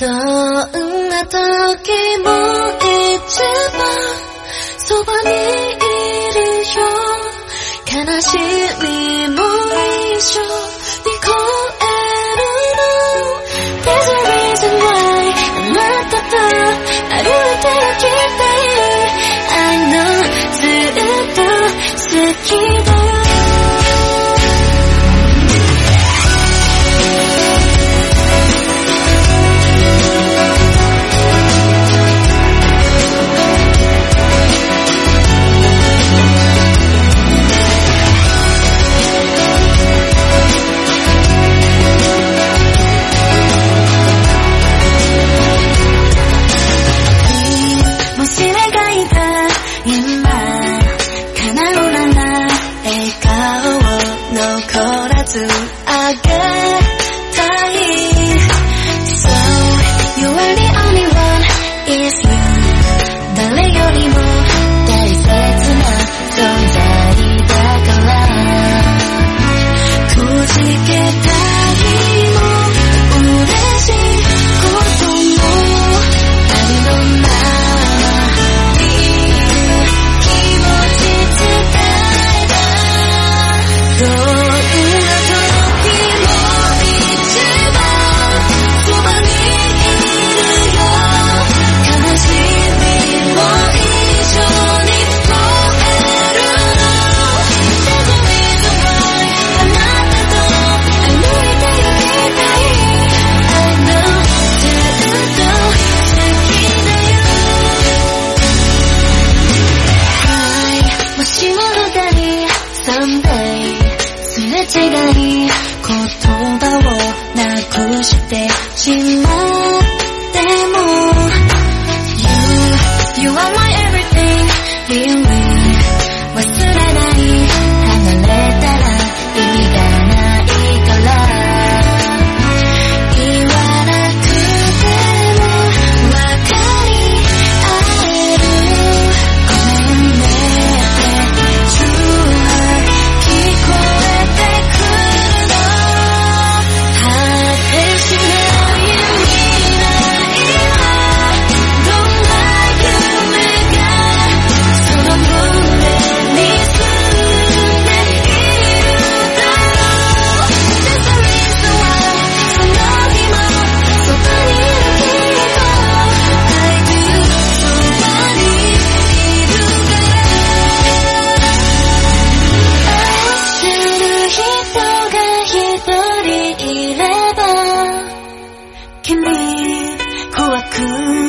どんな時も一番そばにいるよ。悲しみも一緒。げたい So you are the only one is you 誰よりも大切な存在だ。からくじけた日も嬉しいこともあるのない気持ち伝えた Someday すれ違い言葉をなくしてしまっても You, you are my everything really aku aku